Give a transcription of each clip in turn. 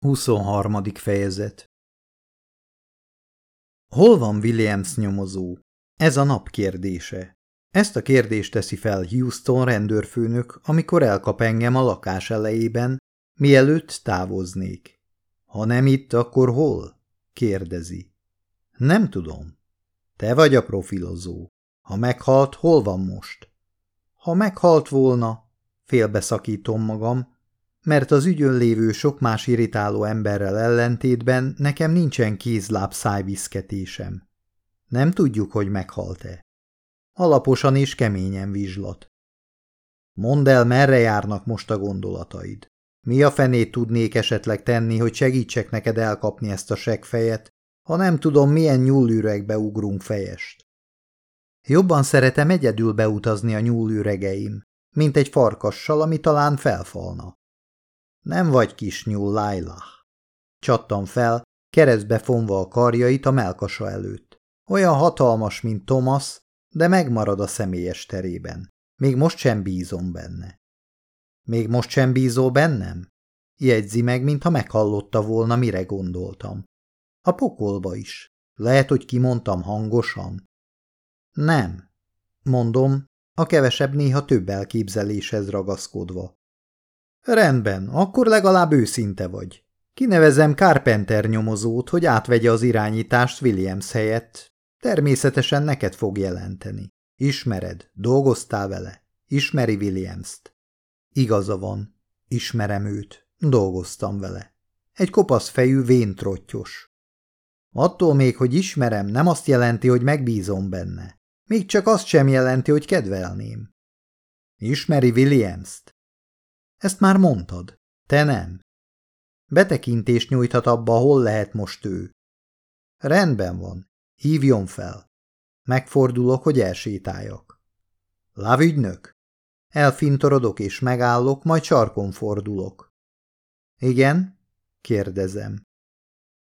23. fejezet Hol van Williams nyomozó? Ez a nap kérdése. Ezt a kérdést teszi fel Houston rendőrfőnök, amikor elkap engem a lakás elejében, mielőtt távoznék. Ha nem itt, akkor hol? kérdezi. Nem tudom. Te vagy a profilozó. Ha meghalt, hol van most? Ha meghalt volna, félbeszakítom magam, mert az ügyön lévő sok más irritáló emberrel ellentétben nekem nincsen kézláb szájviszketésem. Nem tudjuk, hogy meghalt-e. Alaposan és keményen vizslat. Mondd el, merre járnak most a gondolataid. Mi a fenét tudnék esetleg tenni, hogy segítsek neked elkapni ezt a segfejet, ha nem tudom, milyen nyúlüregbe ugrunk fejest. Jobban szeretem egyedül beutazni a nyúlüregeim, mint egy farkassal, ami talán felfalna. Nem vagy kis nyúl, Lailah. Csattam fel, keresztbe fonva a karjait a melkasa előtt. Olyan hatalmas, mint Thomas, de megmarad a személyes terében. Még most sem bízom benne. Még most sem bízó bennem? Jegyzi meg, mintha meghallotta volna, mire gondoltam. A pokolba is. Lehet, hogy kimondtam hangosan. Nem. Mondom, a kevesebb néha több elképzeléshez ragaszkodva. Rendben, akkor legalább őszinte vagy. Kinevezem Carpenter nyomozót, hogy átvegye az irányítást Williams helyett. Természetesen neked fog jelenteni. Ismered, dolgoztál vele. Ismeri Williams-t. Igaza van. Ismerem őt. Dolgoztam vele. Egy kopasz fejű véntrottyos. Attól még, hogy ismerem, nem azt jelenti, hogy megbízom benne. Még csak azt sem jelenti, hogy kedvelném. Ismeri Williams-t? Ezt már mondtad. Te nem. Betekintést nyújthat abba, hol lehet most ő. Rendben van. Hívjon fel. Megfordulok, hogy elsétáljak. Lávügynök? Elfintorodok és megállok, majd sarkon fordulok. Igen? Kérdezem.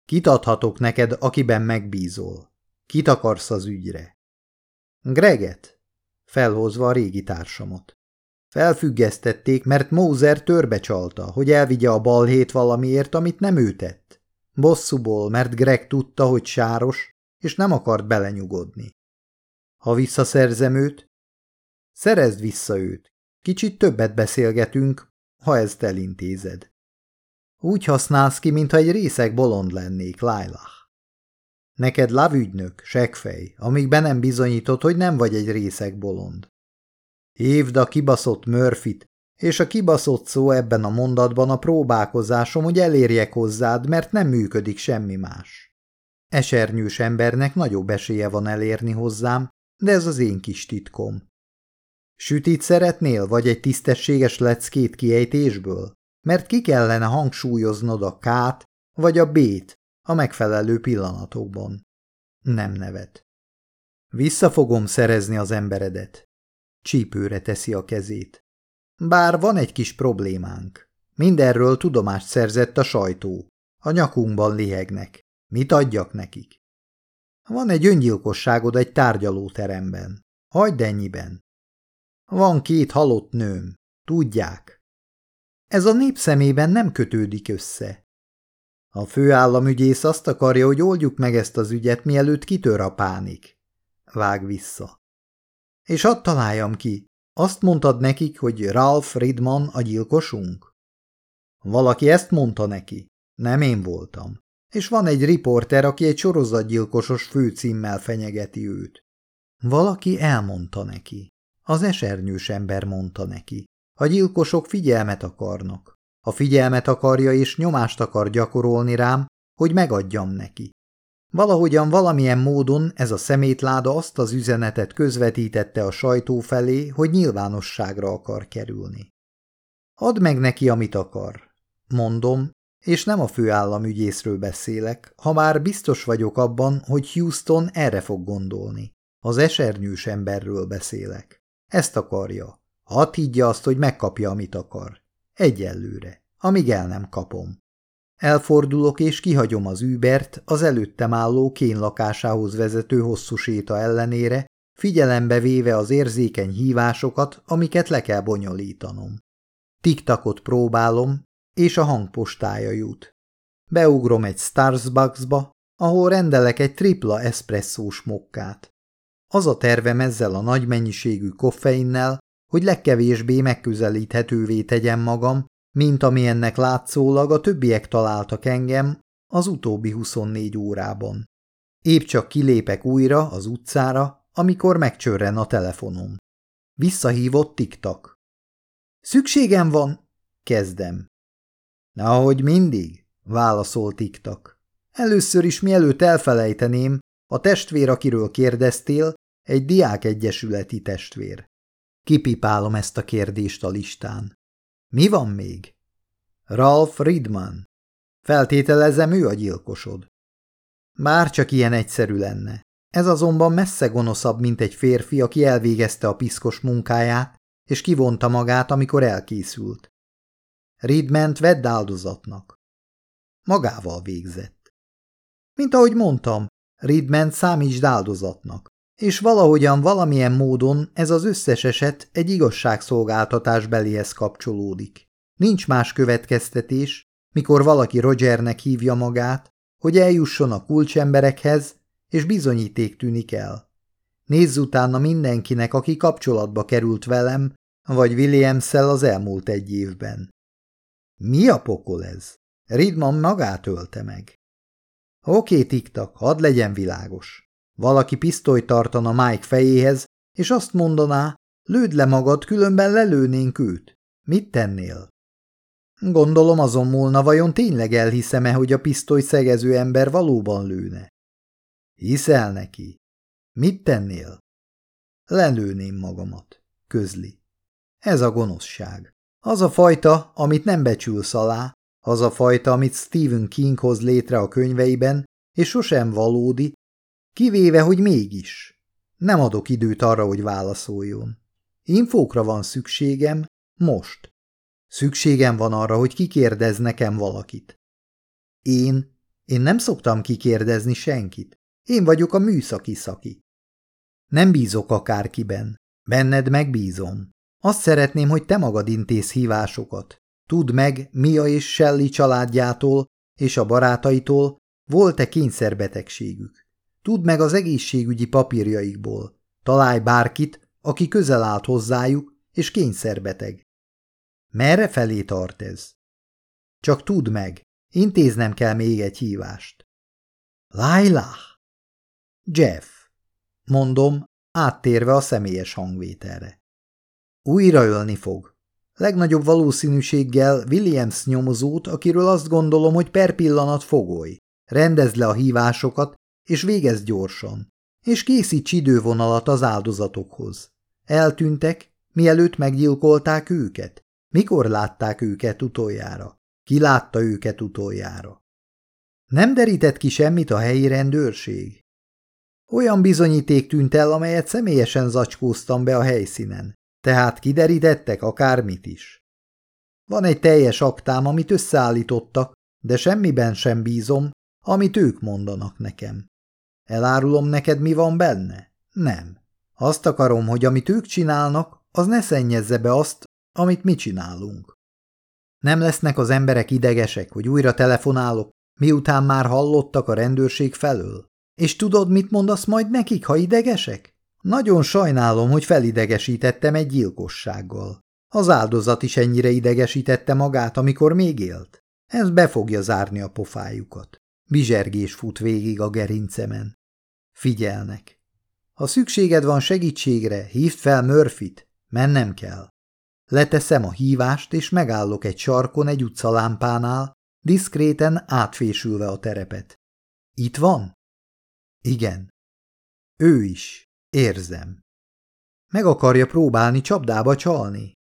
Kit adhatok neked, akiben megbízol? Kit akarsz az ügyre? Greget? Felhozva a régi társamot. Felfüggesztették, mert Mózer törbe csalta, hogy elvigye a balhét valamiért, amit nem ő tett. Bosszúból, mert Greg tudta, hogy sáros, és nem akart belenyugodni. Ha visszaszerzem őt, szerezd vissza őt. Kicsit többet beszélgetünk, ha ezt elintézed. Úgy használsz ki, mintha egy részeg bolond lennék, Lailah. Neked lavügynök, segfej, amíg be nem bizonyított, hogy nem vagy egy részeg bolond. Hívd a kibaszott Murphyt, és a kibaszott szó ebben a mondatban a próbálkozásom, hogy elérjek hozzád, mert nem működik semmi más. Esernyős embernek nagyobb esélye van elérni hozzám, de ez az én kis titkom. Sütit szeretnél, vagy egy tisztességes leckét kiejtésből? Mert ki kellene hangsúlyoznod a kát, vagy a bét a megfelelő pillanatokban. Nem nevet. Vissza fogom szerezni az emberedet. Csípőre teszi a kezét. Bár van egy kis problémánk. Mindenről tudomást szerzett a sajtó. A nyakunkban lihegnek. Mit adjak nekik? Van egy öngyilkosságod egy tárgyalóteremben. Hagyd ennyiben. Van két halott nőm. Tudják. Ez a nép szemében nem kötődik össze. A főállamügyész azt akarja, hogy oldjuk meg ezt az ügyet, mielőtt kitör a pánik. Vág vissza. És hadd találjam ki, azt mondtad nekik, hogy Ralph Ridman a gyilkosunk? Valaki ezt mondta neki. Nem én voltam. És van egy riporter, aki egy sorozatgyilkosos főcímmel fenyegeti őt. Valaki elmondta neki. Az esernyős ember mondta neki. A gyilkosok figyelmet akarnak. A figyelmet akarja és nyomást akar gyakorolni rám, hogy megadjam neki. Valahogyan valamilyen módon ez a szemétláda azt az üzenetet közvetítette a sajtó felé, hogy nyilvánosságra akar kerülni. Add meg neki, amit akar. Mondom, és nem a főállamügyészről beszélek, ha már biztos vagyok abban, hogy Houston erre fog gondolni. Az esernyős emberről beszélek. Ezt akarja. Hadd higgye azt, hogy megkapja, amit akar. Egyelőre, amíg el nem kapom. Elfordulok és kihagyom az Übert az előttem álló kén lakásához vezető hosszú séta ellenére, figyelembe véve az érzékeny hívásokat, amiket le kell bonyolítanom. Tiktakot próbálom, és a hangpostája jut. beugrom egy Starbucksba, ahol rendelek egy tripla eszpresszós mokkát. Az a tervem ezzel a nagy mennyiségű koffeinnel, hogy legkevésbé megközelíthetővé tegyem magam, mint ami ennek látszólag a többiek találtak engem az utóbbi 24 órában. Épp csak kilépek újra az utcára, amikor megcsörren a telefonom. Visszahívott tiktak. Szükségem van, kezdem. Ahogy mindig, válaszol tiktak. Először is mielőtt elfelejteném, a testvér, akiről kérdeztél, egy diákegyesületi testvér. Kipipálom ezt a kérdést a listán. Mi van még? Ralph Ridman. Feltételezem, ő a gyilkosod. Bár csak ilyen egyszerű lenne. Ez azonban messze gonoszabb, mint egy férfi, aki elvégezte a piszkos munkáját, és kivonta magát, amikor elkészült. Ridment vedd áldozatnak. Magával végzett. Mint ahogy mondtam, Ridment számítsd áldozatnak, és valahogyan valamilyen módon ez az összes eset egy igazságszolgáltatás belihez kapcsolódik. Nincs más következtetés, mikor valaki Rogernek hívja magát, hogy eljusson a kulcsemberekhez, és bizonyíték tűnik el. Nézz utána mindenkinek, aki kapcsolatba került velem, vagy williams az elmúlt egy évben. Mi a pokol ez? Ridman magát ölte meg. Oké, tiktak, hadd legyen világos. Valaki pisztolyt tartana Mike fejéhez, és azt mondaná, lőd le magad, különben lelőnénk őt. Mit tennél? Gondolom azon múlna, vajon tényleg elhiszem-e, hogy a pisztoly szegező ember valóban lőne. Hiszel neki? Mit tennél? Lelőném magamat, közli. Ez a gonoszság. Az a fajta, amit nem becsülsz alá, az a fajta, amit Stephen King hoz létre a könyveiben, és sosem valódi, kivéve, hogy mégis. Nem adok időt arra, hogy válaszoljon. Infókra van szükségem, most. Szükségem van arra, hogy kikérdez nekem valakit. Én, én nem szoktam kikérdezni senkit. Én vagyok a műszaki szaki. Nem bízok akárkiben. Benned megbízom. Azt szeretném, hogy te magad intéz hívásokat. Tudd meg, Mia és Shelley családjától és a barátaitól volt-e kényszerbetegségük. Tudd meg az egészségügyi papírjaikból. Találj bárkit, aki közel állt hozzájuk, és kényszerbeteg. Merre felé tart ez? Csak tudd meg, intéznem kell még egy hívást. Lailah! Jeff, mondom, áttérve a személyes hangvételre. Újra ölni fog. Legnagyobb valószínűséggel Williams nyomozót, akiről azt gondolom, hogy per pillanat fogoly. Rendezd le a hívásokat, és végezd gyorsan. És készíts idővonalat az áldozatokhoz. Eltűntek, mielőtt meggyilkolták őket? Mikor látták őket utoljára? Ki látta őket utoljára? Nem derített ki semmit a helyi rendőrség? Olyan bizonyíték tűnt el, amelyet személyesen zacskóztam be a helyszínen, tehát kiderítettek akármit is. Van egy teljes aktám, amit összeállítottak, de semmiben sem bízom, amit ők mondanak nekem. Elárulom neked, mi van benne? Nem. Azt akarom, hogy amit ők csinálnak, az ne szennyezze be azt, amit mi csinálunk. Nem lesznek az emberek idegesek, hogy újra telefonálok, miután már hallottak a rendőrség felől? És tudod, mit mondasz majd nekik, ha idegesek? Nagyon sajnálom, hogy felidegesítettem egy gyilkossággal. Az áldozat is ennyire idegesítette magát, amikor még élt. Ez be fogja zárni a pofájukat. Bizsergés fut végig a gerincemen. Figyelnek. Ha szükséged van segítségre, hívd fel Murphyt, mennem kell. Leteszem a hívást, és megállok egy sarkon egy utcalámpánál, diszkréten átfésülve a terepet. Itt van? Igen. Ő is. Érzem. Meg akarja próbálni csapdába csalni.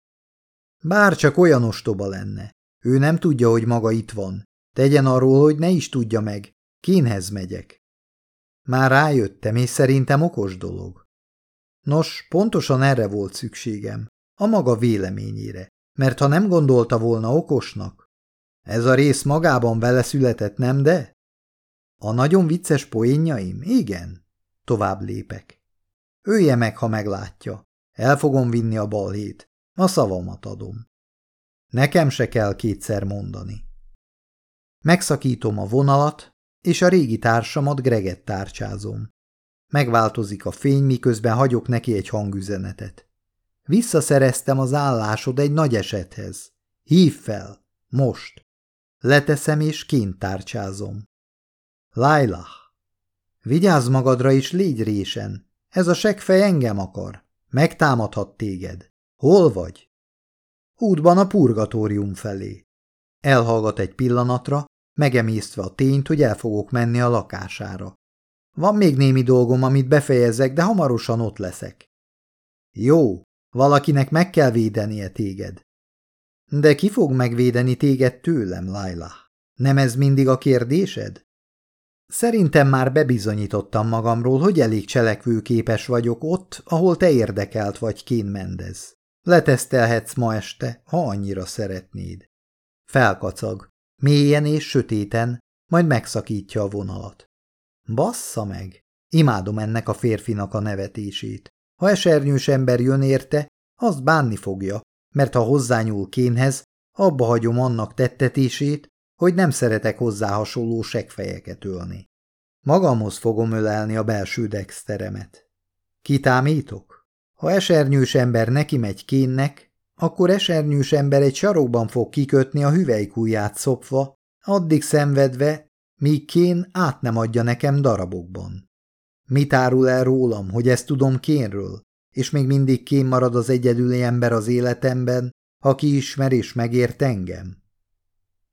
Bár csak olyan ostoba lenne. Ő nem tudja, hogy maga itt van. Tegyen arról, hogy ne is tudja meg. Kénhez megyek. Már rájöttem, és szerintem okos dolog. Nos, pontosan erre volt szükségem. A maga véleményére. Mert ha nem gondolta volna okosnak, ez a rész magában vele született, nem de? A nagyon vicces poénjaim? Igen. Tovább lépek. Ője meg, ha meglátja. El fogom vinni a balhét. A szavamat adom. Nekem se kell kétszer mondani. Megszakítom a vonalat, és a régi társamat Greget tárcsázom. Megváltozik a fény, miközben hagyok neki egy hangüzenetet. Visszaszereztem az állásod egy nagy esethez. Hív fel! Most! Leteszem és kint tárcsázom. Lailah! Vigyázz magadra is, légy résen. Ez a segfej engem akar. Megtámadhat téged. Hol vagy? Útban a purgatórium felé. Elhallgat egy pillanatra, megemésztve a tényt, hogy el fogok menni a lakására. Van még némi dolgom, amit befejezek, de hamarosan ott leszek. Jó, valakinek meg kell védenie téged. De ki fog megvédeni téged tőlem, Laila? Nem ez mindig a kérdésed? Szerintem már bebizonyítottam magamról, hogy elég cselekvőképes vagyok ott, ahol te érdekelt vagy kénmendez. Letesztelhetsz ma este, ha annyira szeretnéd. Felkacag, mélyen és sötéten, majd megszakítja a vonalat. Bassza meg! Imádom ennek a férfinak a nevetését. Ha esernyős ember jön érte, azt bánni fogja, mert ha hozzányúl kénhez, abba hagyom annak tettetését, hogy nem szeretek hozzá hasonló segfejeket ölni. Magamhoz fogom ölelni a belső dexteremet. Kitámítok? Ha esernyős ember neki megy kénnek, akkor esernyős ember egy sarokban fog kikötni a hüvelykújját szopva, addig szenvedve, míg kén át nem adja nekem darabokban. Mit árul el rólam, hogy ezt tudom kénről, és még mindig kén marad az egyedüli ember az életemben, aki ismer és megért engem?